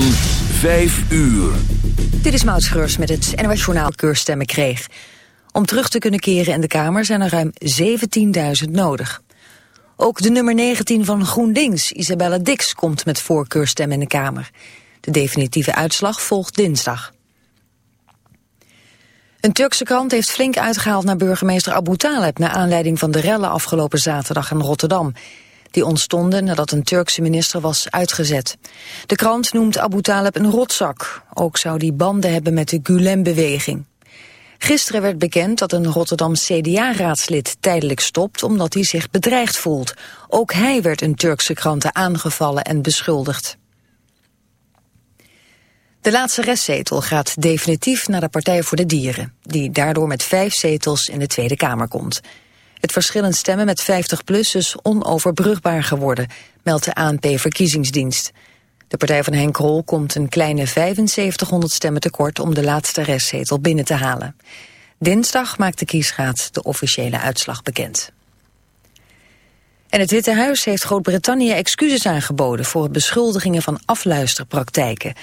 van 5 uur. Dit is Maud met het NOS Journaal keurstemmen kreeg. Om terug te kunnen keren in de Kamer zijn er ruim 17.000 nodig. Ook de nummer 19 van GroenLinks, Isabella Dix, komt met voorkeurstemmen in de Kamer. De definitieve uitslag volgt dinsdag. Een Turkse krant heeft flink uitgehaald naar burgemeester Abu Taleb... naar aanleiding van de rellen afgelopen zaterdag in Rotterdam. Die ontstonden nadat een Turkse minister was uitgezet. De krant noemt Abu Taleb een rotzak. Ook zou die banden hebben met de Gulen-beweging. Gisteren werd bekend dat een Rotterdam CDA-raadslid tijdelijk stopt... omdat hij zich bedreigd voelt. Ook hij werd in Turkse kranten aangevallen en beschuldigd. De laatste restzetel gaat definitief naar de Partij voor de Dieren... die daardoor met vijf zetels in de Tweede Kamer komt. Het verschil in stemmen met 50PLUS is onoverbrugbaar geworden... meldt de ANP-verkiezingsdienst. De partij van Henk Krol komt een kleine 7500 stemmen tekort... om de laatste restzetel binnen te halen. Dinsdag maakt de kiesraad de officiële uitslag bekend. En het Witte Huis heeft Groot-Brittannië excuses aangeboden... voor beschuldigingen van afluisterpraktijken...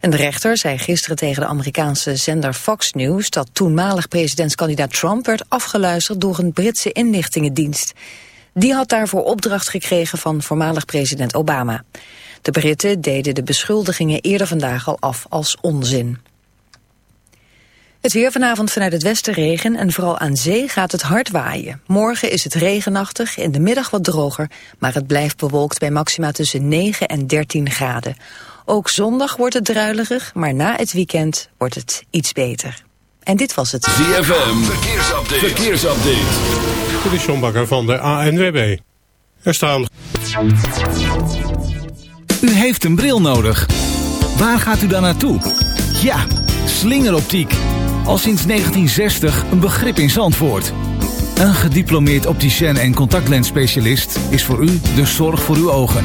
Een rechter zei gisteren tegen de Amerikaanse zender Fox News... dat toenmalig presidentskandidaat Trump werd afgeluisterd door een Britse inlichtingendienst. Die had daarvoor opdracht gekregen van voormalig president Obama. De Britten deden de beschuldigingen eerder vandaag al af als onzin. Het weer vanavond vanuit het westen regen en vooral aan zee gaat het hard waaien. Morgen is het regenachtig, in de middag wat droger, maar het blijft bewolkt bij maxima tussen 9 en 13 graden. Ook zondag wordt het druilerig, maar na het weekend wordt het iets beter. En dit was het. ZFM, verkeersupdate. verkeersupdate. Dit is John Bakker van de ANWB. Er staan... U heeft een bril nodig. Waar gaat u dan naartoe? Ja, slingeroptiek. Al sinds 1960 een begrip in Zandvoort. Een gediplomeerd opticien en contactlensspecialist is voor u de zorg voor uw ogen.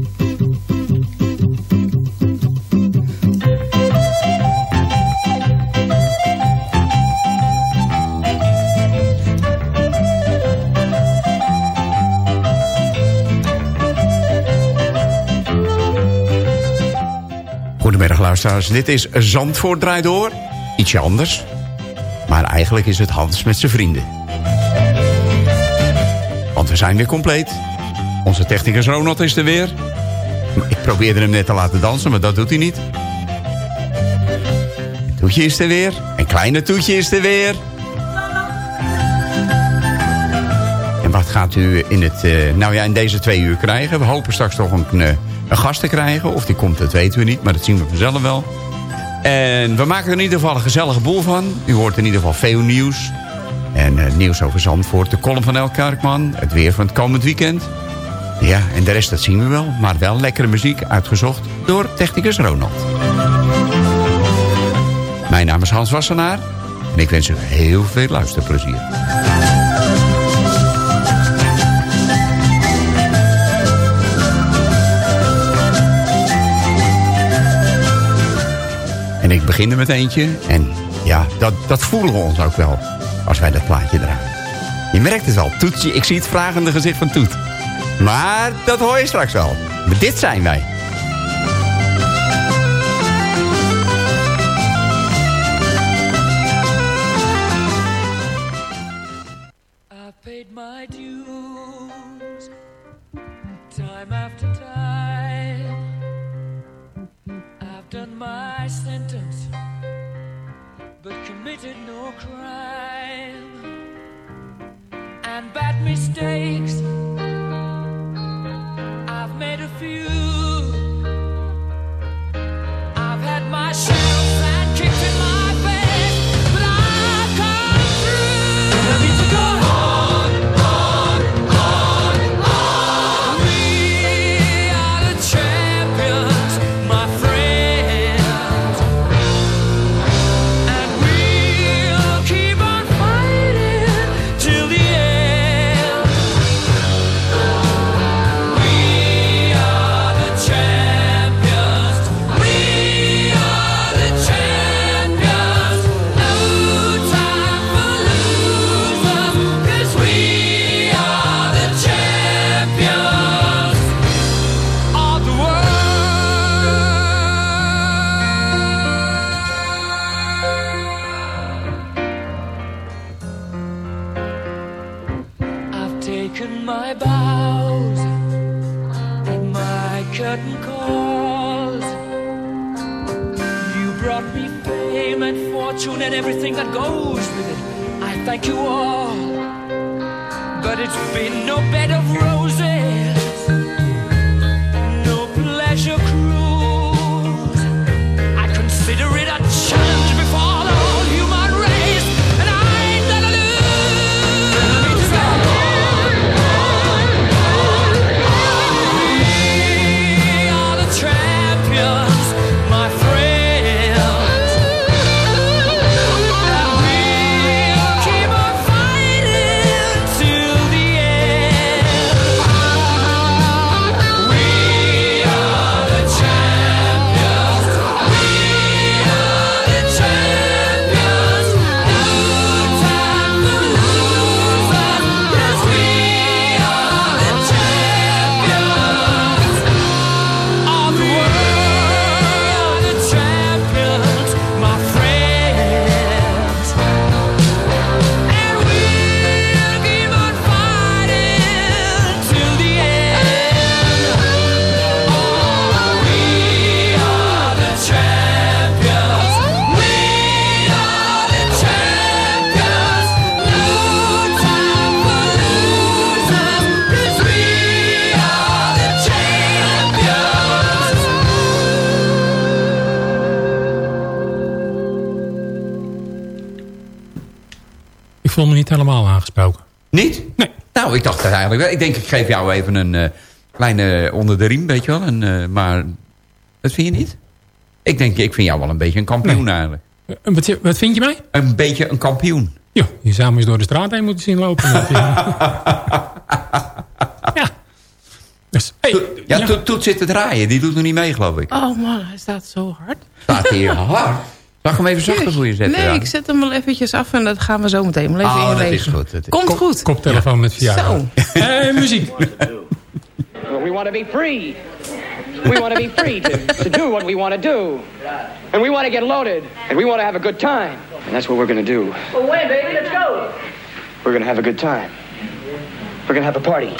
Luisteraars, dit is Zandvoort draait door. Ietsje anders. Maar eigenlijk is het Hans met zijn vrienden. Want we zijn weer compleet. Onze technicus Ronald is er weer. Ik probeerde hem net te laten dansen, maar dat doet hij niet. Toetje is er weer. Een kleine Toetje is er weer. En wat gaat u in, het, uh, nou ja, in deze twee uur krijgen? We hopen straks toch een, een gast te krijgen. Of die komt, dat weten we niet, maar dat zien we vanzelf wel. En we maken er in ieder geval een gezellige boel van. U hoort in ieder geval veel nieuws. En uh, nieuws over Zandvoort, de column van El Kerkman. Het weer van het komend weekend. Ja, en de rest dat zien we wel. Maar wel lekkere muziek uitgezocht door technicus Ronald. Mijn naam is Hans Wassenaar. En ik wens u heel veel luisterplezier. En ik begin er met eentje. En ja, dat, dat voelen we ons ook wel als wij dat plaatje draaien. Je merkt het al, Toetje, ik zie het vragende gezicht van Toet. Maar dat hoor je straks wel. Dit zijn wij. you. Eigenlijk wel. Ik denk, ik geef jou even een eh, kleine onder de riem, weet je wel. Een, eh, maar dat vind je niet? Ik denk, ik vind jou wel een beetje een kampioen eigenlijk. Eh, Wat, wat vind je mij? Een beetje een kampioen. Ja, je zou eens door de straat heen moeten zien lopen. Eh, ja. Dus, hey, Ja, ja. Toet, Toet zit te draaien. Die doet nog niet mee, geloof ik. Oh man, hij staat zo hard. Staat hier hard. Zal ik hem even zachter voor je zetten? Nee, dan? ik zet hem wel eventjes af en dat gaan we zo meteen wel even Oh, dat inlezen. is goed. Dat is- Komt goed. Koptelefoon met Viagra. Zo. Hey, muziek. We want to be free. We want to be free to, to do what we want to do. And we want to get loaded. And we want to have a good time. And that's what we're going to do. Well, wait, baby, let's go. We're going to have a good time. We're going to have a party.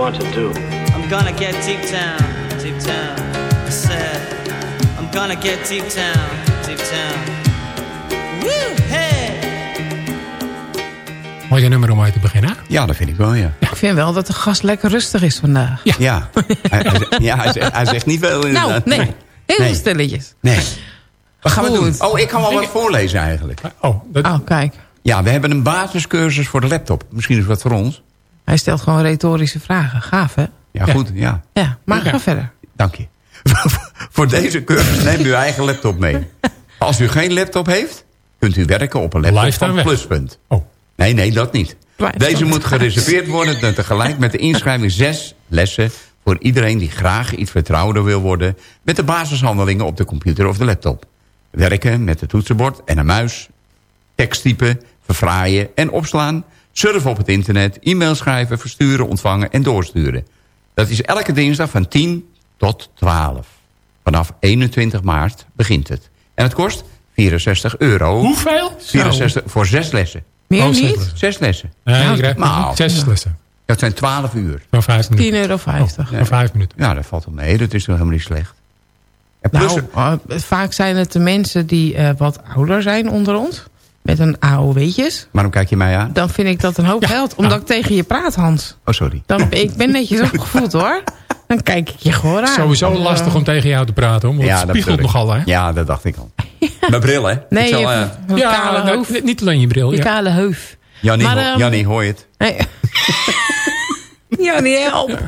Want to do? I'm gonna get deep down, deep down. I said, I'm gonna get deep down, deep down. Woo, hey! Mooi nummer om mee te beginnen. Ja, dat vind ik wel, ja. Ik vind wel dat de gast lekker rustig is vandaag. Ja. Ja, hij, hij zegt, ja hij, zegt, hij zegt niet veel Nou, inderdaad. nee. Heel Nee. stilletjes. Nee. Wat gaan we doen? Oh, ik kan wel wat voorlezen eigenlijk. Oh, dat, Oh, kijk. Ja, we hebben een basiscursus voor de laptop. Misschien is wat voor ons. Hij stelt gewoon retorische vragen. Gaaf, hè? Ja, goed, ja. Ja, maar Ja. ga verder. Dank je. voor deze cursus neemt u eigen laptop mee. Als u geen laptop heeft, kunt u werken op een laptop van. Pluspunt. Oh. Nee, nee, dat niet. Deze moet gereserveerd worden en tegelijk met de inschrijving zes lessen... voor iedereen die graag iets vertrouwder wil worden... met de basishandelingen op de computer of de laptop. Werken met het toetsenbord en een muis. Teksttypen, verfraaien en opslaan. Surfen op het internet, e-mail schrijven, versturen, ontvangen en doorsturen. Dat is elke dinsdag van 10 tot 12. Vanaf 21 maart begint het. En het kost 64 euro. Hoeveel? 64 voor zes lessen. Meer Oh, niet? Zes lessen. Nee, Nou, krijgt nou. zes lessen. Dat zijn 12 uur. Van vijf 10,50 minuten. euro. Van vijf minuten. Ja, dat valt wel mee. Dat is toch helemaal niet slecht. En plus, Nou, eh, vaak zijn het de mensen die eh, wat ouder zijn onder ons. Met een AOW'tjes. waarom kijk je mij aan? Dan vind ik dat een hoop Ja, geld. Omdat ik tegen je praat, Hans. Oh, sorry. Dan, ik ben netjes opgevoed, hoor. Dan kijk ik je gewoon aan. Sowieso Dan, eh, lastig om tegen jou te praten. hoor, Want het dat spiegelt nogal, hè? Ja, dat dacht ik al. Mijn bril, hè? Nee, Ik zal, je, eh, Ja, kale nou, hoofd. niet alleen je bril. Je Ja. kale heuf. Jannie, Maar, ho- ehm, Jannie, hoor je het? Nee. ja, niet help.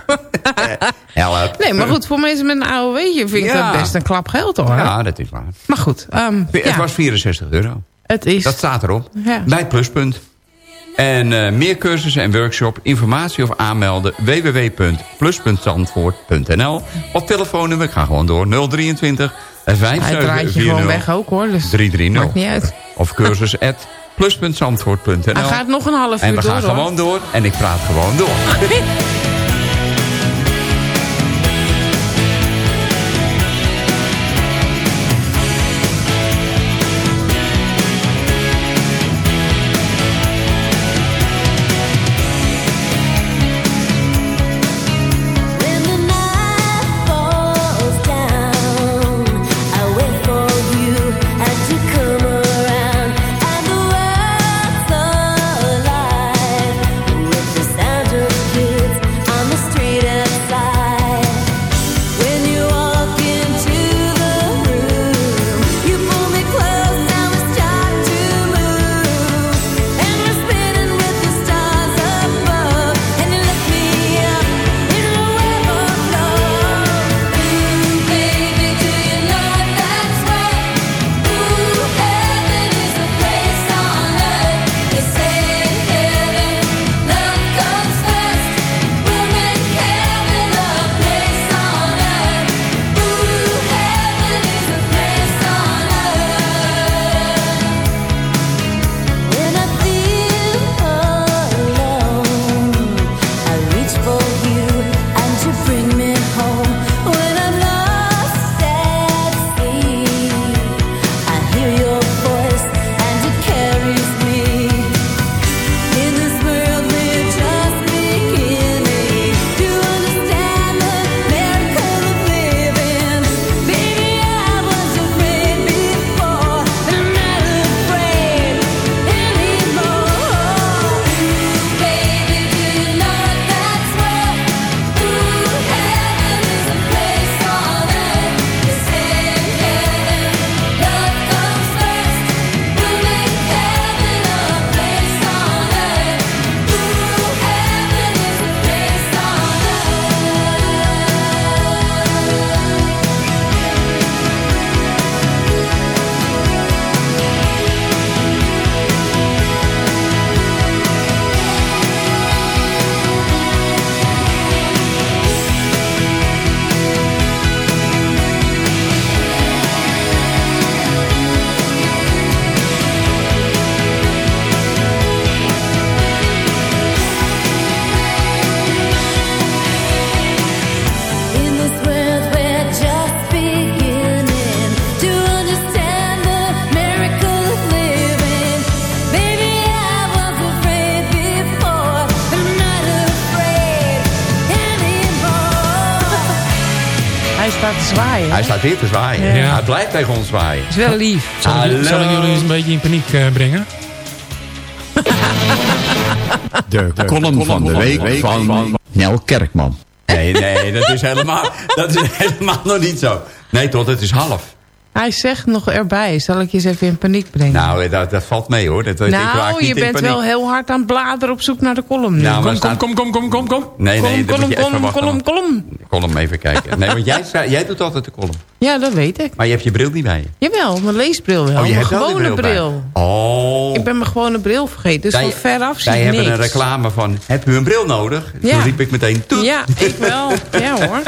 Help. Nee, maar goed, voor mensen met een AOW'tje vind ik Ja. dat best een klap geld, hoor. Ja, dat is waar. Maar goed, ehm, Het ja, was 64 euro. Het is... Dat staat erop. Ja. Bij het pluspunt. En eh, meer cursussen en workshop, informatie of aanmelden... www.plus.zandvoort.nl Of telefoonnummer, ik ga gewoon door, 023 Hij draait je gewoon 5740 weg ook, hoor. Dus 330. maakt niet uit. Of cursus at plus.zandvoort.nl Hij gaat nog een half uur En we door, gaan hoor. gewoon door en ik praat gewoon door. staat te zwaaien. Hij staat weer te zwaaien. Ja. Hij blijft tegen ons zwaaien. is wel lief. Zal Hallo. zal ik jullie eens een beetje in paniek eh, brengen? De, column van de week van Nel Kerkman. Nee, nee, dat is helemaal, dat is helemaal nog niet zo. Nee, tot het is half. Hij zegt nog erbij. Zal ik je eens even in paniek brengen? Nou, dat, dat valt mee hoor. Dat, ik nou, niet je bent wel heel hard aan het bladeren op zoek naar de column nu. Nou, Kom, staat- kom, kom, kom, kom, kom. Nee, nee, column, moet je even column, wachten. column, column. Column even kijken. Nee, want jij, jij doet altijd de column. Ja, dat weet ik. Maar je hebt je bril niet bij je. Jawel, mijn leesbril wel. Oh, je mijn gewone bril. Oh. Ik ben mijn gewone bril vergeten. Dus Zij- van veraf zie ik hebben niks. een reclame van, heb u een bril nodig? Ja. Toen riep ik meteen, toet. Ja, ik wel. Ja hoor.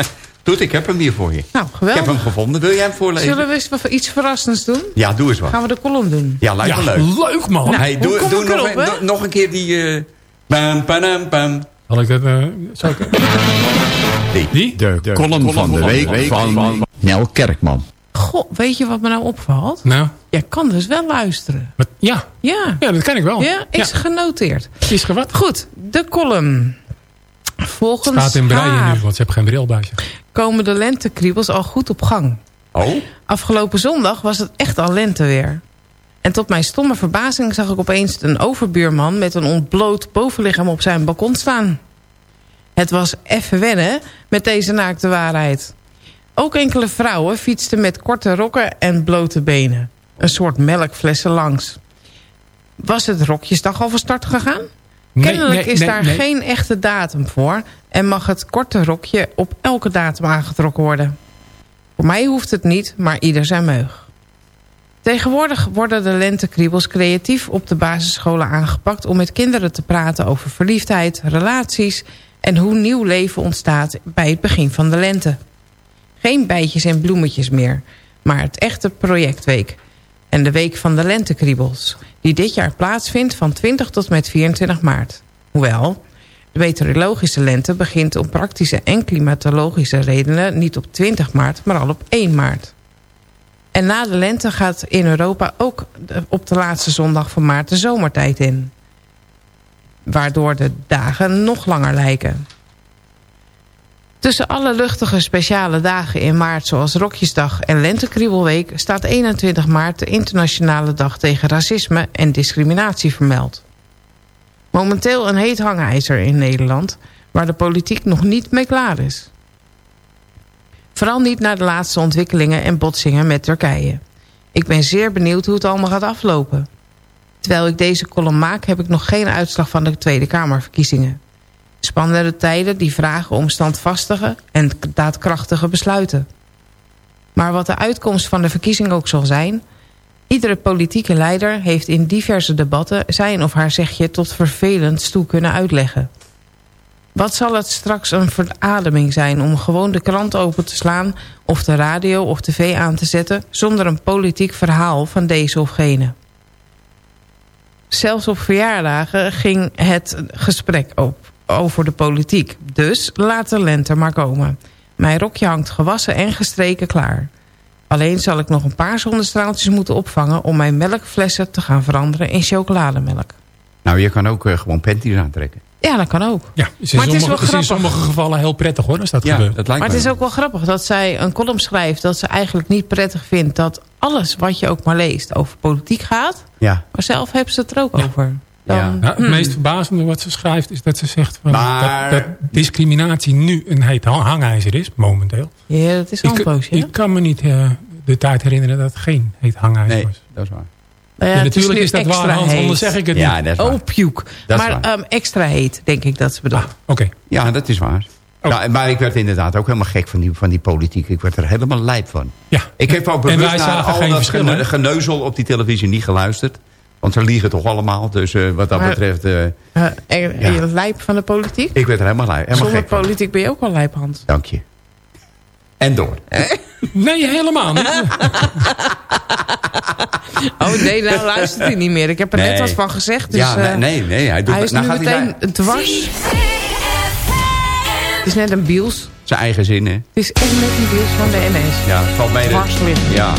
Toet, ik heb hem hier voor je. Nou, Ik geweldig. heb hem gevonden. Wil jij hem voorlezen? Zullen we eens wat- iets verrassends doen? Ja, doe eens wat. Gaan we de column doen? Ja, lijkt Ja, me leuk. leuk man. Nou, hey, hoe doe doe ik nog, erop, een, nog- een keer die... eh pam, pam, pam. Zal ik dat... eh, zal ik, Die. die? De, column van de week van Nel Kerkman. Goh, weet je wat me nou opvalt? Nou, Jij kan dus wel luisteren. wat, ja. Ja. Ja, dat kan ik wel. Ja, is genoteerd. Is gewat. Goed, de column. Volgens Staat in breien haar nu, want ze hebben geen bril bij zich. komen de lentekriebels al goed op gang. Oh? Afgelopen zondag was het echt al lente weer. En tot mijn stomme verbazing zag ik opeens een overbuurman... met een ontbloot bovenlichaam op zijn balkon staan. Het was even wennen met deze naakte waarheid. Ook enkele vrouwen fietsten met korte rokken en blote benen. Een soort melkflessen langs. Was het Rokjesdag al van start gegaan? Kennelijk nee, is nee, daar geen echte datum voor... en mag het korte rokje op elke datum aangetrokken worden. Voor mij hoeft het niet, maar ieder zijn meug. Tegenwoordig worden de lentekriebels creatief op de basisscholen aangepakt... om met kinderen te praten over verliefdheid, relaties... en hoe nieuw leven ontstaat bij het begin van de lente. Geen bijtjes en bloemetjes meer, maar het echte projectweek... en de Week van de Lentekriebels... die dit jaar plaatsvindt van 20 tot met 24 maart. Hoewel, de meteorologische lente begint om praktische en klimatologische redenen... niet op 20 maart, maar al op 1 maart. En na de lente gaat in Europa ook op de laatste zondag van maart de zomertijd in. Waardoor de dagen nog langer lijken. Tussen alle luchtige speciale dagen in maart zoals Rokjesdag en Lentekriebelweek... staat 21 maart de internationale dag tegen racisme en discriminatie vermeld. Momenteel een heet hangijzer in Nederland... waar de politiek nog niet mee klaar is. Vooral niet naar de laatste ontwikkelingen en botsingen met Turkije. Ik ben zeer benieuwd hoe het allemaal gaat aflopen. Terwijl ik deze column maak heb ik nog geen uitslag van de Tweede Kamerverkiezingen. Spannende tijden die vragen om standvastige en daadkrachtige besluiten. Maar wat de uitkomst van de verkiezing ook zal zijn... iedere politieke leider heeft in diverse debatten... zijn of haar zegje tot vervelend toe kunnen uitleggen. Wat zal het straks een verademing zijn om gewoon de krant open te slaan... of de radio of tv aan te zetten... zonder een politiek verhaal van deze of gene. Zelfs op verjaardagen ging het gesprek op over de politiek. Dus laat de lente maar komen. Mijn rokje hangt gewassen en gestreken klaar. Alleen zal ik nog een paar zonnestraaltjes moeten opvangen... om mijn melkflessen te gaan veranderen in chocolademelk. Nou, je kan ook eh, gewoon panties aantrekken. Ja, dat kan ook. Ja, is Maar het is sommige, wel is in grappig. sommige gevallen heel prettig hoor, als dat Ja, gebeurt. dat lijkt Maar me het is ook wel grappig dat zij een column schrijft... dat ze eigenlijk niet prettig vindt dat alles wat je ook maar leest over politiek gaat. Ja. Maar zelf hebben ze het er ook over. Dan, Ja. Ja, het hmm. meest verbazende wat ze schrijft is dat ze zegt van Maar- dat, dat discriminatie nu een heet hang- hangijzer is, momenteel. Ja, dat is al een Ik, poosje. hè? ik kan me niet eh, de tijd herinneren dat het geen heet hangijzer Nee, was. dat is waar. Nou ja, Ja, natuurlijk is dat waar, Hans, anders zeg ik het Ja, niet. Oh, puke. Dat Maar ehm, extra heet, denk ik dat ze bedoelt. Ah, Oké. Ja, dat is waar. Oh. Ja, maar ik werd inderdaad ook helemaal gek van die, van die politiek. Ik werd er helemaal lijp van. Ja. Ik heb ook En bewust wij naar zagen al geen dat geneuzel op die televisie niet geluisterd. Want ze liegen toch allemaal. Dus eh, wat dat Maar- betreft, en- en je lijp van de politiek? ik werd er helemaal, lijp, helemaal Zonder gek van. politiek ben je ook al lijp, Hans. Dank je. En door. Nee, helemaal niet. Oh nee, nou luistert hij niet meer. Ik heb er net wat van gezegd. Dus, ja, eh, nee, nee, nee. Hij, doet, hij is nou nu gaat meteen hij dwars. Het is net een biels. zijn eigen zin, hè? Het is echt net een biels van de NS. Ja, valt mij... Dwars liggen. Ja.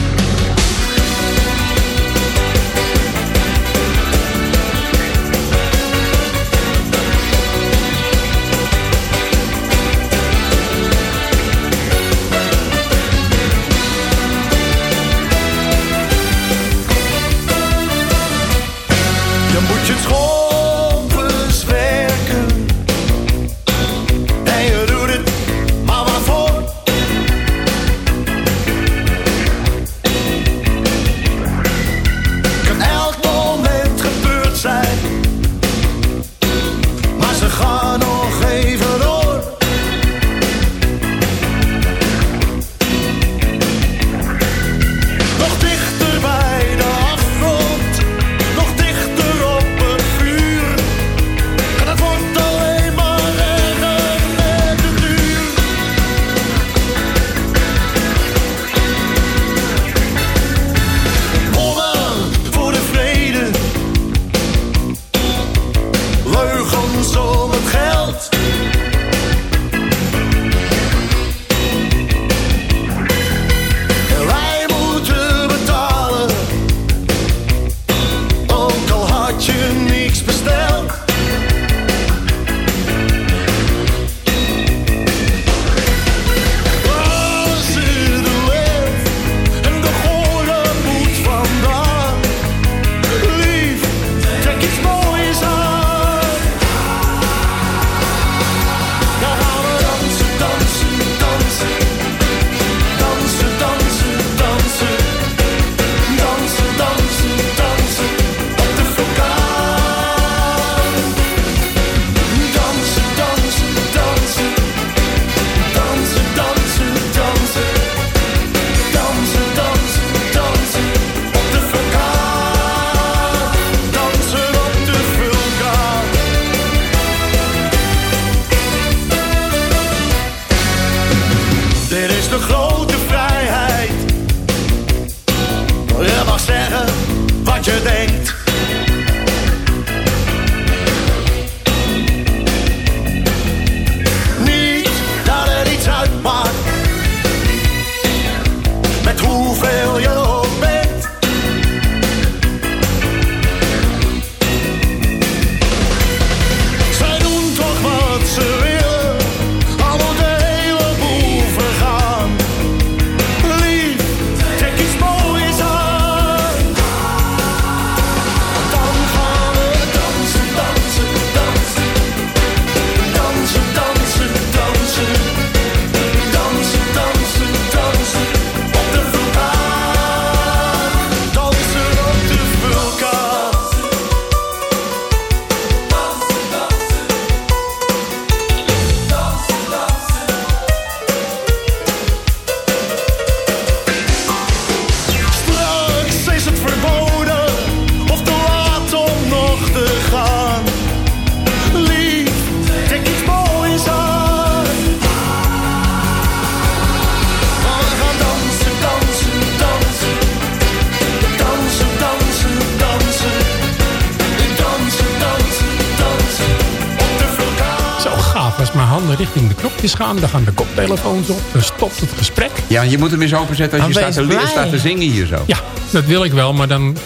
Gaan. Dan gaan de koptelefoons op. Dan stopt het gesprek. Ja, je moet hem eens openzetten als Dan je staat te, staat te zingen hier zo. Ja, dat wil ik wel, maar dan...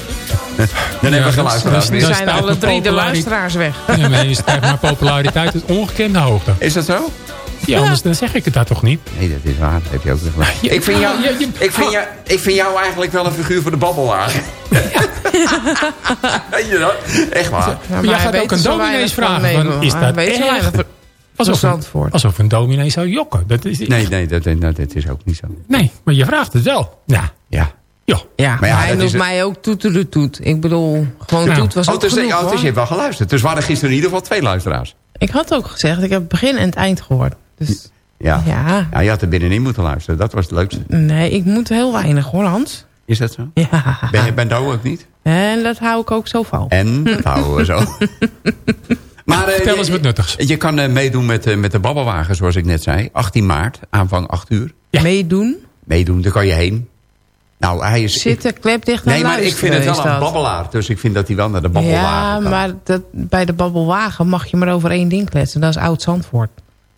Dan hebben we geluisterd. Nu zijn alle drie de luisteraars weg. Ja, maar je stijgt mijn populariteit tot ongekende hoogte. Is dat zo? Ja, anders dan zeg ik het daar toch niet. Nee, dat is waar. Dat heb je ook gelijk. Ja, ik, vind jou, ja, je- ik, vind jou, ik vind jou eigenlijk wel een figuur voor de. Weet je dat? Echt waar. Maar jij gaat ook een dominees vragen. Van, is dat echt? van- Alsof een, Zandvoort. alsof een dominee zou jokken. Dat is, Nee, nee, dat, dat, dat is ook niet zo. nee, maar je vraagt het wel. Ja. Ja. Ja. Ja, Maar ja, hij noemt het- mij ook toeter toet. Ik bedoel, gewoon Nou. toet was Oh, ook dus, genoeg, oh, dus je hebt wel geluisterd. Dus we hadden gisteren in ieder geval twee luisteraars. Ik had ook gezegd, ik heb het begin en het eind gehoord. Dus Ja. ja, ja. Je had er binnenin moeten luisteren. Dat was het leukste. nee, ik moet heel weinig hoor, Hans. Is dat zo? Ja, Ben je bij Douwe ook niet? en dat hou ik ook zo van. En dat houden we zo. Maar, eh, Vertel je- eens wat nuttigs. Je kan eh, meedoen met, eh, met de babbelwagen, zoals ik net zei. 18 maart, aanvang 8 uur. Meedoen, Meedoen, daar kan je heen. Nou, hij is... zitten, klep dicht naar nee, maar ik vind het wel een babbelaar. Dus ik vind dat hij wel naar de babbelwagen Ja, kan. maar dat, bij de babbelwagen mag je maar over één ding kletsen. Dat is Oud-Zandvoort.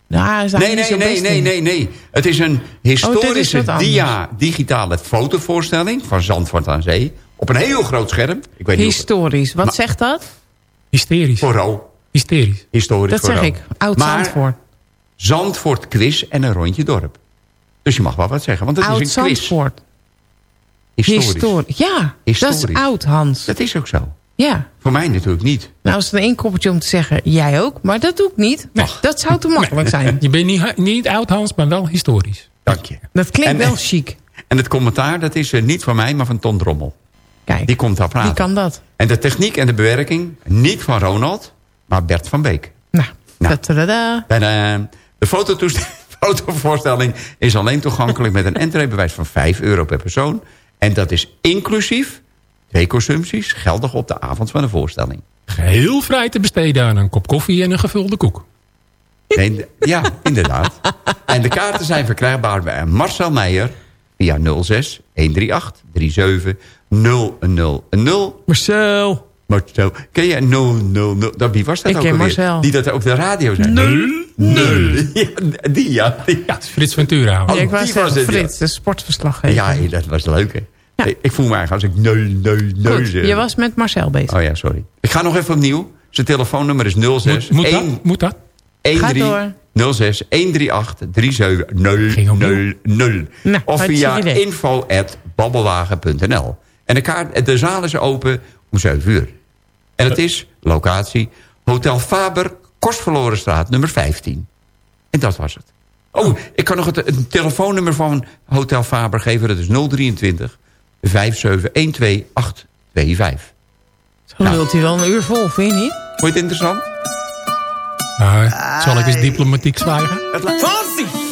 Is hij Nee, niet nee, nee, nee, in. nee, nee. Het is een Oh, is historische wat dia, digitale fotovoorstelling van Zandvoort aan Zee. Op een heel groot scherm. Ik weet niet Historisch, wat Maar- zegt dat? Hysterisch. voor Ro. Hysterisch. Historisch Dat zeg ik, Oud-Zandvoort. Zandvoort quiz en een rondje dorp. Dus je mag wel wat zeggen, want het is een quiz. Oud-Zandvoort. Historisch. Historisch. Ja, dat Historisch. is oud, Hans. Dat is ook zo. Ja. Voor mij natuurlijk niet. Nou is het een inkoppertje om te zeggen, jij ook. Maar dat doe ik niet. Dat zou te makkelijk zijn. Je bent niet, niet oud Hans, maar wel historisch. Dank je. Dat klinkt En- wel chic. En het commentaar, dat is eh, niet van mij, maar van Ton Drommel. Kijk, Die komt daar praten. wie kan dat? En de techniek en de bewerking, niet van Ronald, maar Bert van Beek. Nou, Nou. En, eh, de fotovoorstelling is alleen toegankelijk met een entreebewijs van 5 euro per persoon. En dat is inclusief twee consumpties, geldig op de avond van de voorstelling. Geheel vrij te besteden aan een kop koffie en een gevulde koek. Nee, ja, inderdaad. En de kaarten zijn verkrijgbaar bij Marcel Meijer via 06 138 37 000. Marcel. Marcel, ken je 000? Dat, wie was dat Ik ook ken alweer? Marcel. Die dat op de radio zei. Nul. Nul. Ja, die ja. Die. Ja, Frits Ventura. Oh, Ja, ik was die was het, ja. Frits, de sportverslaggever. Ja, dat was leuk, hè? Ja. Ik, ik voel me eigenlijk als ik neul, neul, neul je was met Marcel bezig. Oh ja, sorry. Ik ga nog even opnieuw. Zijn telefoonnummer is 06 Moet, moet dat? 1 Moet dat? 13 06 138 37 Ging opnieuw. 000. Nou, Of via hartstikke idee. info at babbelwagen.nl. En de, kaart, de zaal is open om 7 uur. En het is locatie Hotel Faber, Kostverlorenstraat nummer 15. En dat was het. Oh, ik kan nog het, het telefoonnummer van Hotel Faber geven. Dat is 023 5712 825. Zo wilt hij wel een uur vol, vind je niet? Vond je het interessant? Nou, zal ik eens diplomatiek zwijgen? Fonsi.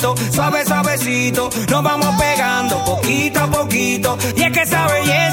Suave suavecito, nos vamos pegando poquito a poquito. Y es que esa belleza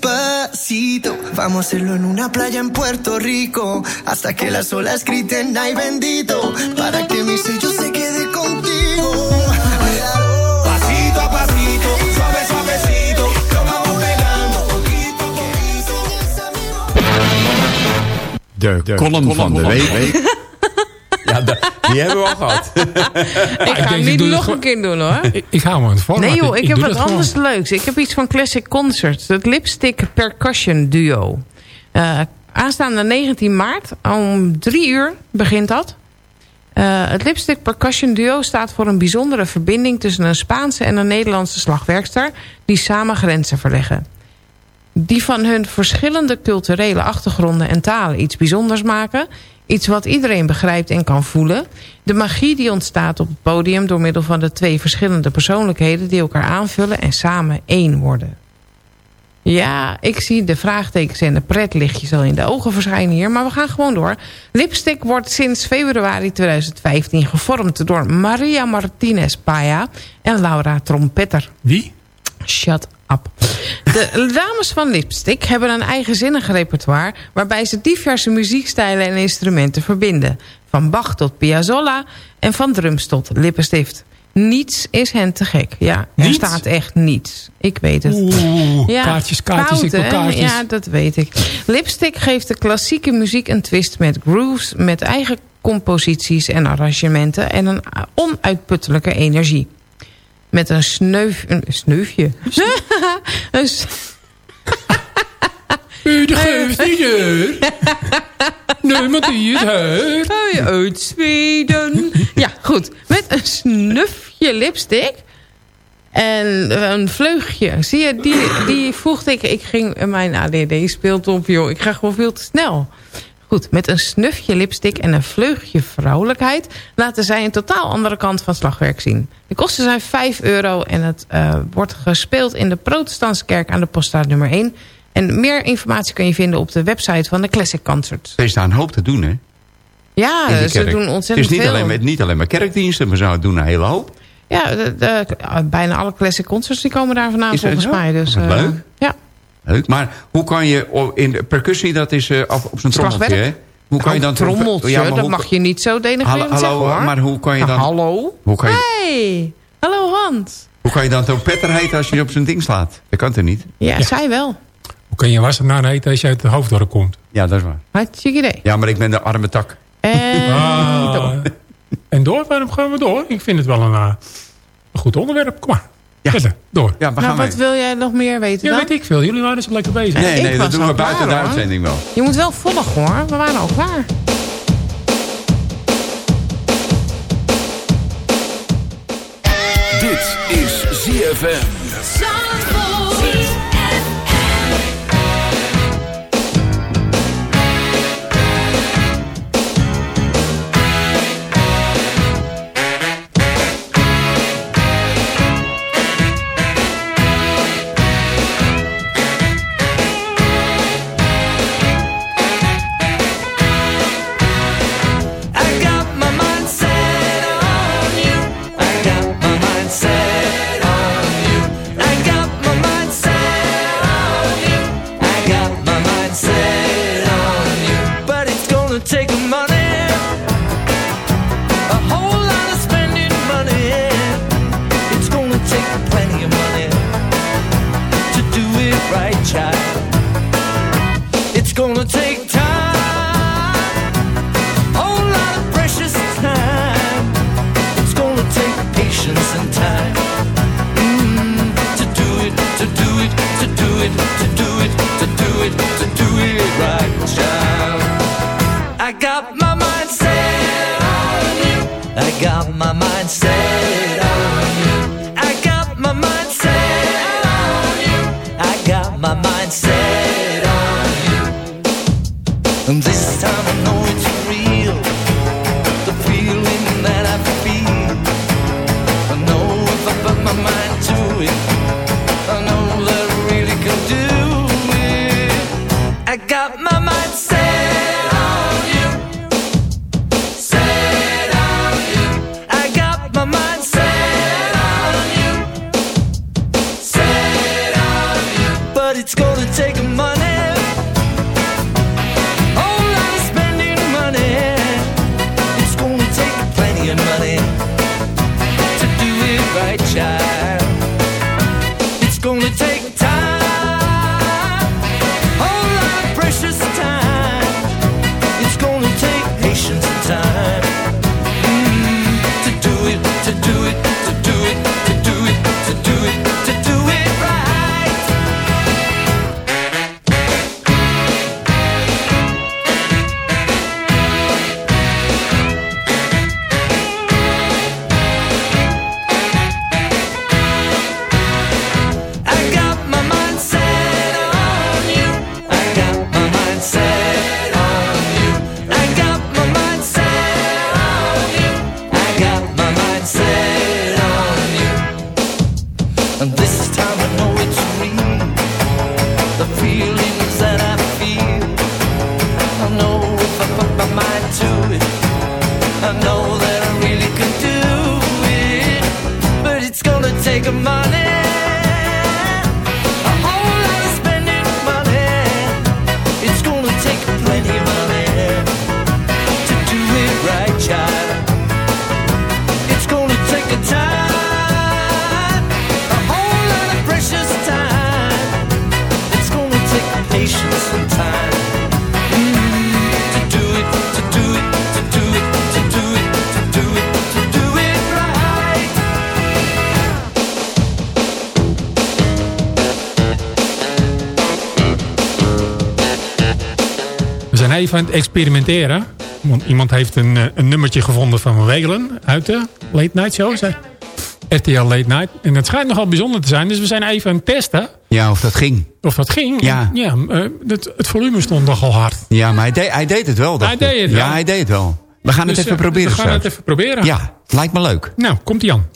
Despacito, vamos a hacerlo en una playa en Puerto Rico hasta que las olas griten ay bendito para que mi sello se quede contigo. Pasito a pasito, suave, suavecito, nos vamos pegando poquito a poquito. De, column van de week. Die hebben we al gehad. Ik ga hem niet nog een keer doen hoor. Ik, ik hou me aan het format. Nee joh, ik, heb wat gewoon. anders leuks. Ik heb iets van Classic Concerts. Het Lipstick Percussion Duo. Eh, aanstaande 19 maart, om drie uur begint dat. Eh, het Lipstick Percussion Duo staat voor een bijzondere verbinding... tussen een Spaanse en een Nederlandse slagwerkster... die samen grenzen verleggen. Die van hun verschillende culturele achtergronden en talen iets bijzonders maken... Iets wat iedereen begrijpt en kan voelen. De magie die ontstaat op het podium door middel van de twee verschillende persoonlijkheden... die elkaar aanvullen en samen één worden. Ja, ik zie de vraagtekens en de pretlichtjes al in de ogen verschijnen hier. Maar we gaan gewoon door. Lipstick wordt sinds februari 2015 gevormd door Maria Martinez Paya en Laura Trompetter. Wie? Shut De dames van Lipstick hebben een eigenzinnig repertoire... waarbij ze diverse muziekstijlen en instrumenten verbinden. Van Bach tot Piazzolla en van drums tot lippenstift. Niets is hen te gek. Ja, er staat echt niets. Ik weet het. Oeh, kaartjes, kaartjes, ik wil kaartjes. Ja, dat weet ik. Lipstick geeft de klassieke muziek een twist met grooves... met eigen composities en arrangementen... en een onuitputtelijke energie. Met een sneuf... Een sneufje. een U de geeft niet. Niemand die het hoort. Uit Zweden. Ja, goed. Met een snufje lipstick. En een vleugje. Zie je, die, die voegde ik... Ik ging mijn ADD speelt op, joh. Ik ga gewoon veel te snel. Goed, met een snufje lipstick en een vleugje vrouwelijkheid... laten zij een totaal andere kant van slagwerk zien. De kosten zijn 5 euro en het eh, wordt gespeeld in de protestantse kerk aan de poststraat nummer 1. En meer informatie kun je vinden op de website van de Classic Concerts. Er is daar een hoop te doen, hè? Ja, ze doen ontzettend Het is niet veel. alleen, maar- niet alleen maar kerkdiensten, maar ze doen een hele hoop. Ja, de, de- bijna alle classic concerts die komen daar vandaan volgens mij. Dus, eh, leuk. Ja. Leuk. Maar hoe kan je in de percussie, dat is eh, op, op zijn trommeltje, hè? Hoe kan je dan trommeltje, Ja, maar dat mag je niet zo denigrerend Hallo, hallo, zeggen hoor. maar hoe kan je dan... Nou, hallo? Hoe kan je, Hey, hallo Hans. hoe kan je dan trompetter heten als je op zijn ding slaat? Dat kan toch niet? Ja, zij wel. Hoe kan je wassenaar heten als je uit het hoofddorp komt? Ja, dat is waar. Hartstikke idee. Ja, maar ik ben de arme tak. En Ah. door. En door? Waarom gaan we door? Ik vind het wel een, eh, een goed onderwerp. Kom maar. Verder, door. Ja, we Nou, wat mee. wil jij nog meer weten Ja, dan? weet ik veel. Jullie waren zo lekker bezig. Nee, Ik nee, was dat doen we buiten klaar, de uitzending wel. Je moet wel volgen hoor. We waren al klaar. Dit is ZFM. Even aan het experimenteren. Want iemand heeft een, eh, een nummertje gevonden van Welen uit de Late Night Show. RTL Late Night. En het schijnt nogal bijzonder te zijn. Dus we zijn even aan het testen Ja, of dat ging. of dat ging. Ja. Ja eh, het, het volume stond nogal hard. Ja, maar hij deed, hij deed het wel. Hij deed het wel. Ja, hij deed het wel. We gaan Dus, het even eh, proberen We gaan straks. het even proberen. Ja, lijkt me leuk. Nou, komt ie aan.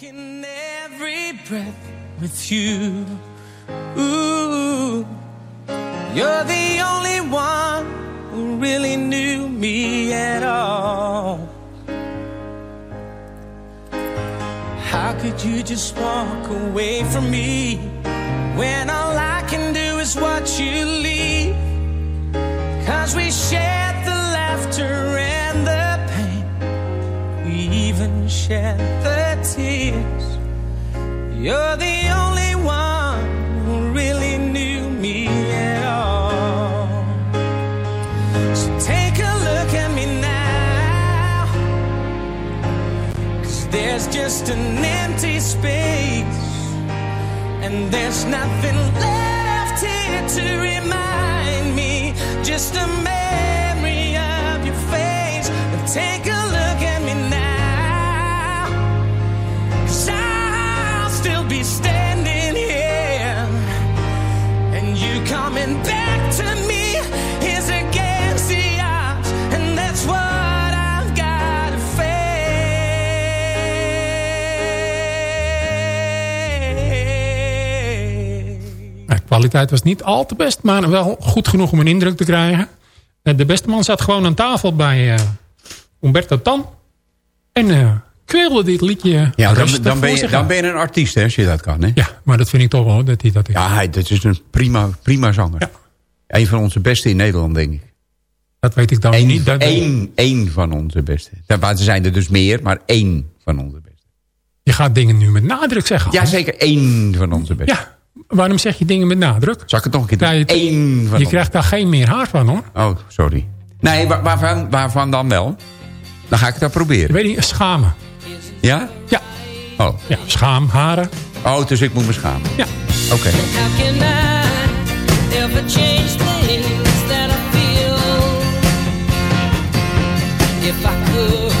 Taking every breath with you. Ooh, you're the only one who really knew me at all. How could you just walk away from me when all I can do is watch you leave? Cause we shared the laughter and the pain. We even shared. You're the only one who really knew me at all. So take a look at me now. Cause there's just an empty space. And there's nothing left here to remind me. Just a memory kwaliteit was niet al te best, maar wel goed genoeg om een indruk te krijgen. Eh, De beste man zat gewoon aan tafel bij eh, Umberto Tan. En eh kweelde dit liedje Ja, dan, dan, ben je, dan ben je een artiest, hè, als je dat kan. Hè? Ja, maar dat vind ik toch wel dat hij dat is. Ja, hij, dat is een prima, prima zanger. Een van onze beste in Nederland, denk ik. Dat weet ik dan Eén, niet. Dat, één, één van onze beste. Er zijn er dus meer, maar één van onze beste. Je gaat dingen nu met nadruk zeggen. Ja, zeker één van onze beste. Ja, waarom zeg je dingen met nadruk? Zal ik het nog een keer doen? Ja, je- Eén van Je krijgt daar geen meer haar van hoor. Oh, sorry. Nee, waar- waarvan, waarvan dan wel? Dan ga ik dat proberen. Ik weet niet, schamen. Ja? Ja. Oh. Ja, schaam, haren. Oh, dus ik moet me schamen. Ja. Oké. Feel? If I could,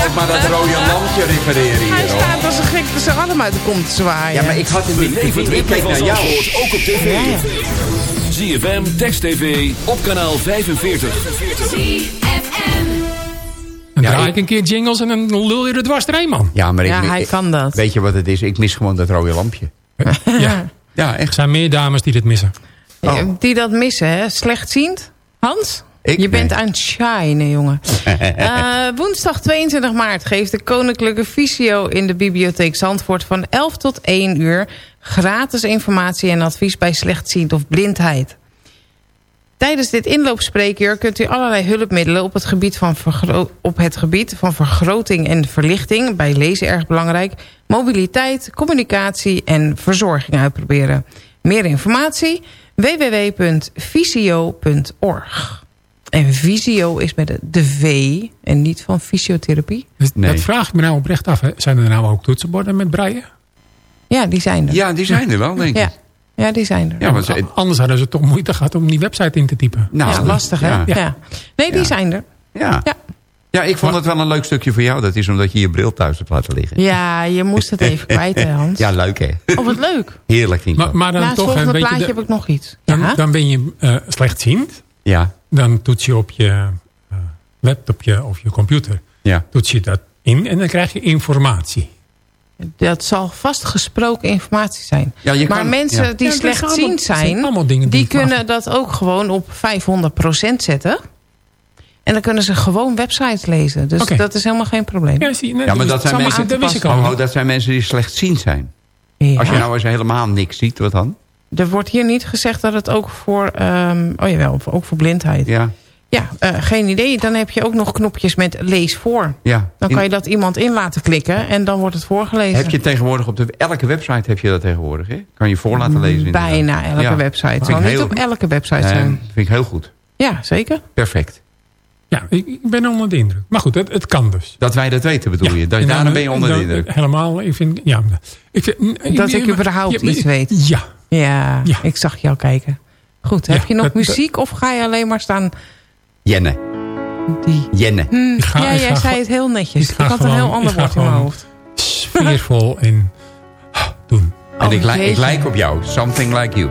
je ook maar dat rode lampje refereren Hij hier. hoor. staat als een gek tussen allemaal uit de kont te zwaaien. Ja, maar ik had hem niet. Ik, ik, ik keek naar jou. ook op tv. ZFM, Text TV, op kanaal 45. Dan Ja, draai ik- een keer jingles en dan lul je er dwars doorheen, man. Ja, maar ik, Ja, hij ik- kan dat. Weet je wat het is? Ik mis gewoon dat rode lampje. Ja. Ja, Er echt. zijn meer dames die dit missen. Oh. Die dat missen, hè? Slechtziend? Hans? Ik? Je bent Nee. aan het shinen, jongen. Eh, woensdag 22 maart geeft de Koninklijke Visio in de Bibliotheek Zandvoort... van 11 tot 1 uur gratis informatie en advies bij slechtziend of blindheid. Tijdens dit inloopspreekuur kunt u allerlei hulpmiddelen op het, gebied van op het gebied van vergroting en verlichting, bij lezen erg belangrijk, mobiliteit, communicatie en verzorging uitproberen. Meer informatie www.visio.org. En visio is met de V en niet van fysiotherapie. Nee. Dat vraag ik me nou oprecht af. Hè. Zijn er nou ook toetsenborden met breien? Ja, die zijn er. Ja, die zijn er wel, denk ik. Ja, ja die zijn er. Ja, want ze- Anders hadden ze toch moeite gehad om die website in te typen. nou, ja, lastig hè? Ja. Ja. Nee, die Ja. zijn er. Ja. Ja. ja, ik vond het wel een leuk stukje voor jou. Dat is omdat je je bril thuis hebt laten liggen. Ja, je moest het even kwijt, hè, Hans. Ja, leuk hè. Oh, wat leuk. Heerlijk vind ik Maar, dat. maar dan het toch volgende een beetje... plaatje de- heb ik nog iets. dan, Ja? dan ben je eh, slechtziend. Ja, Dan toets je op je eh, laptopje of je computer ja. toets je dat in en dan krijg je informatie. Dat zal vast gesproken informatie zijn. Ja, je maar kan- mensen ja. die Ja, dat zijn slechtziend zijn die kunnen dat ook gewoon op 500% zetten. En dan kunnen ze gewoon websites lezen. Dus dat is helemaal geen probleem. Ja, zie, nee, Ja, maar dat zijn mensen... al. Oh, oh, dat zijn mensen die slechtziend zijn. Ja. Als je nou eens helemaal niks ziet, wat dan? Er wordt hier niet gezegd dat het ook voor... ehm, oh jawel, ook voor blindheid. Ja, Ja, eh, geen idee. Dan heb je ook nog knopjes met lees voor. ja. Dan In- kan je dat iemand in laten klikken en dan wordt het voorgelezen. Heb je tegenwoordig op de, elke website heb je dat tegenwoordig, hè? Kan je voor laten lezen. inderdaad. Bijna elke Ja. website. Het niet heel- op elke website zijn. vind ik heel goed. Ja, zeker. Perfect. Ja, ik, ben onder de indruk. Maar goed, het, het kan dus. Dat wij dat weten bedoel je. Dat, daarom ben je onder de indruk. Helemaal, ik vind... Ja, ik vind Dat ik überhaupt ja, iets weet. Ja. Ja, Ja. ik zag jou kijken. Goed, heb Ja, je nog dat- muziek of ga je alleen maar staan... Jenne. Die... Jenne. Hm, ga- ja, jij ga zei het heel netjes. ik had een heel ander woord in mijn hoofd. Sfeervol en doen. En ik, Oh, li- ik lijk op jou. Something like you.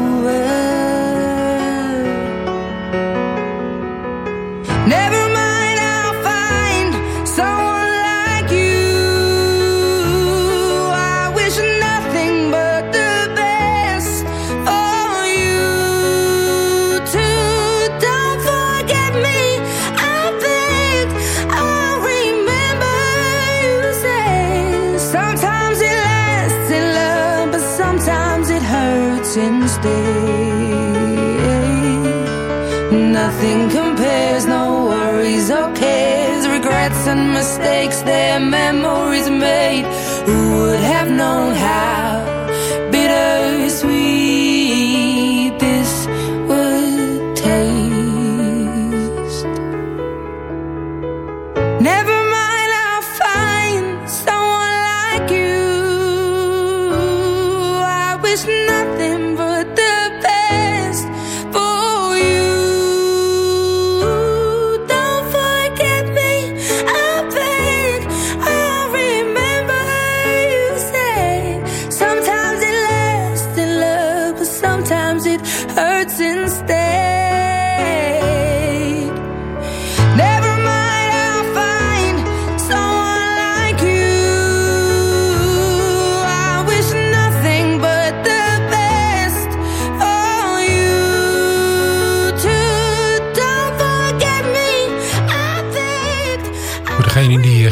Their memories made. Who would have known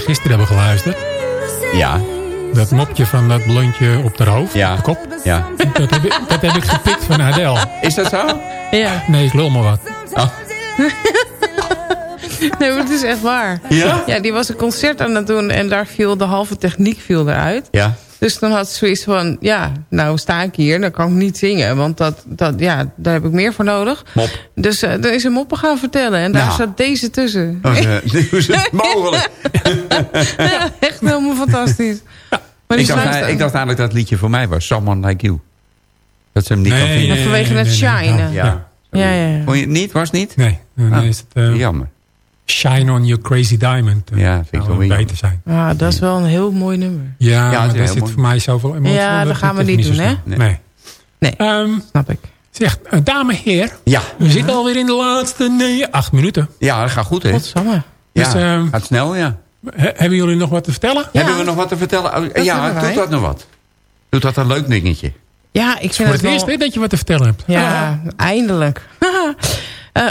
gisteren hebben geluisterd. Ja. Dat mopje van dat blondje op de hoofd, Ja. op de kop. Ja. Dat heb, ik, dat heb ik gepikt van Adele. Is dat zo? Ja. Nee, ik lul maar wat. Oh. Nee, maar het is echt waar. Ja? Ja, die was een concert aan het doen en daar viel de halve techniek viel eruit. Ja. Dus dan had ze zoiets van, ja, nou sta ik hier, dan kan ik niet zingen. Want dat, dat, ja, daar heb ik meer voor nodig. Mop. Dus uh, dan is een moppen gaan vertellen. En daar Nou. zat deze tussen. Oh, is het mogelijk? ja, echt helemaal fantastisch. Maar Ik dacht, ik dacht eigenlijk dat het liedje voor mij was. Someone Like You. Dat ze hem niet Nee, kan vinden. Maar vanwege het shinen. Ja. Ja, ja, ja. Vond je het niet? Was het niet? Nee, dan Ah, is het eh, Jammer. Shine on Your Crazy Diamond. eh, Ja, vind ik zou wel weer beter zijn. Ah, dat is wel een heel mooi nummer. Ja, Ja, het maar is daar heel zit mooi. voor mij zoveel emotie Ja, dat gaan we niet doen, hè? Nee. Nee, Ehm, snap ik. zeg, eh, dame, heer. Ja. We zitten alweer in de laatste nee, acht minuten. Ja, dat gaat goed, hè? Godsamme. Ja, Dus, ehm, gaat snel, ja. He- hebben jullie nog wat te vertellen? Hebben we nog wat te vertellen? Oh, Dat ja, doet dat nog wat? Doet dat een leuk dingetje? Ja, ik Voor vind het het wel... eerst hè, dat je wat te vertellen hebt. Ja, eindelijk. Eh,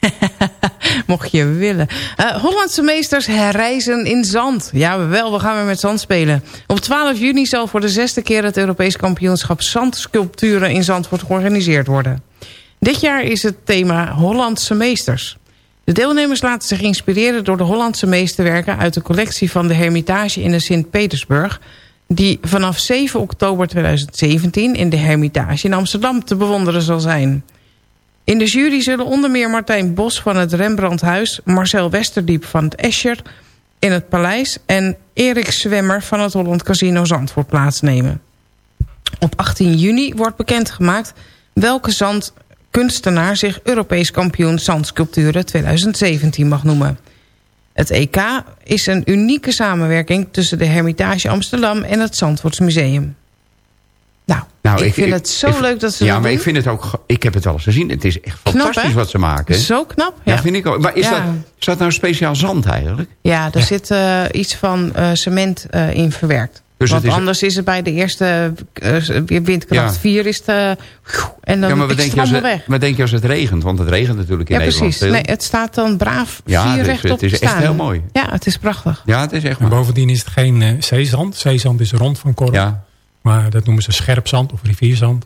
mocht je willen. Eh, Hollandse meesters herreizen in zand. Ja, wel, we gaan weer met zand spelen. Op 12 juni zal voor de zesde keer het Europees kampioenschap zandsculpturen in Zandvoort georganiseerd worden. Dit jaar is het thema Hollandse meesters. De deelnemers laten zich inspireren door de Hollandse meesterwerken... uit de collectie van de Hermitage in de Sint-Petersburg... die vanaf 7 oktober 2017 in de Hermitage in Amsterdam te bewonderen zal zijn. In de jury zullen onder meer Martijn Bos van het Rembrandthuis... Marcel Westerdiep van het Escher in het Paleis... en Erik Zwemmer van het Holland Casino Zandvoort plaatsnemen. Op 18 juni wordt bekendgemaakt welke zandkunstenaar zich Europees kampioen zandsculpturen 2017 mag noemen. Het EK is een unieke samenwerking tussen de Hermitage Amsterdam en het Zandvoortsmuseum. Nou, Nou, ik, vind het zo ik- leuk dat ze Ja, dat maar doen. ik vind het ook... Ik heb het al eens gezien. Het is echt fantastisch wat ze maken. hè? Zo knap, Ja, ja. vind ik ook. Maar is, Ja. dat, is dat nou speciaal zand eigenlijk? Ja, er zit eh, iets van eh, cement eh, in verwerkt. Dus Want is- anders is het bij de eerste windkracht Ja. 4 is het... en dan ja, maar wat denk, je als het, weg. wat denk je als het regent? Want het regent natuurlijk in Ja, Nederland precies. Nee, het staat dan braaf Ja, vier het is- rechtop het is echt staan. heel mooi. Ja, het is prachtig. Ja, het is echt En bovendien is het geen eh, zeezand. Zeezand is rond van korrel. Ja. Maar dat noemen ze scherpzand of rivierzand.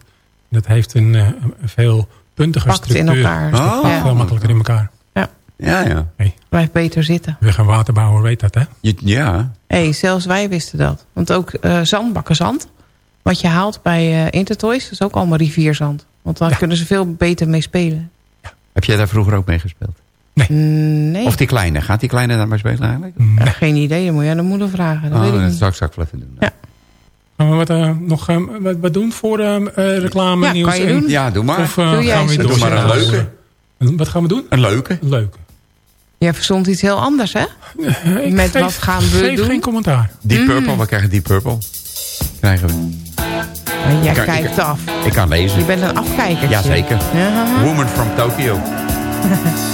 Dat heeft een, eh, een veel puntiger Pakt in structuur. elkaar. Het pakt Ja. veel makkelijker in elkaar. Ja, ja. Blijft beter zitten. We gaan waterbouwer weet dat, hè? Ja. hey, zelfs wij wisten dat. Want ook eh zandbakkenzand, wat je haalt bij eh Intertoys, is ook allemaal rivierzand. Want daar kunnen ze veel beter mee spelen. Heb jij daar vroeger ook mee gespeeld? Mm, Nee, Of die kleine? Gaat die kleine daar maar spelen eigenlijk? Geen idee. Dat moet je aan de moeder vragen. Dat Oh, weet ik dat niet. zal ik straks wel even doen. Ja. Gaan we wat, eh, nog eh, wat, wat doen voor eh, reclame, Ja, nieuws? kan je en- doen. Ja, doe maar. Of Doe jij gaan we eens. weer Doe door? maar een leuke. Wat gaan we doen? Een leuke. Een leuke. Jij verzond iets heel anders, hè? Ik Met geef- wat gaan we geef doen? geen commentaar. Deep Mm. Purple, we krijgen Deep Purple. Krijgen we. Maar jij kan- kijkt ik- af. Ik kan lezen. Je bent een afkijker. Jazeker. Ja. Woman from Tokyo.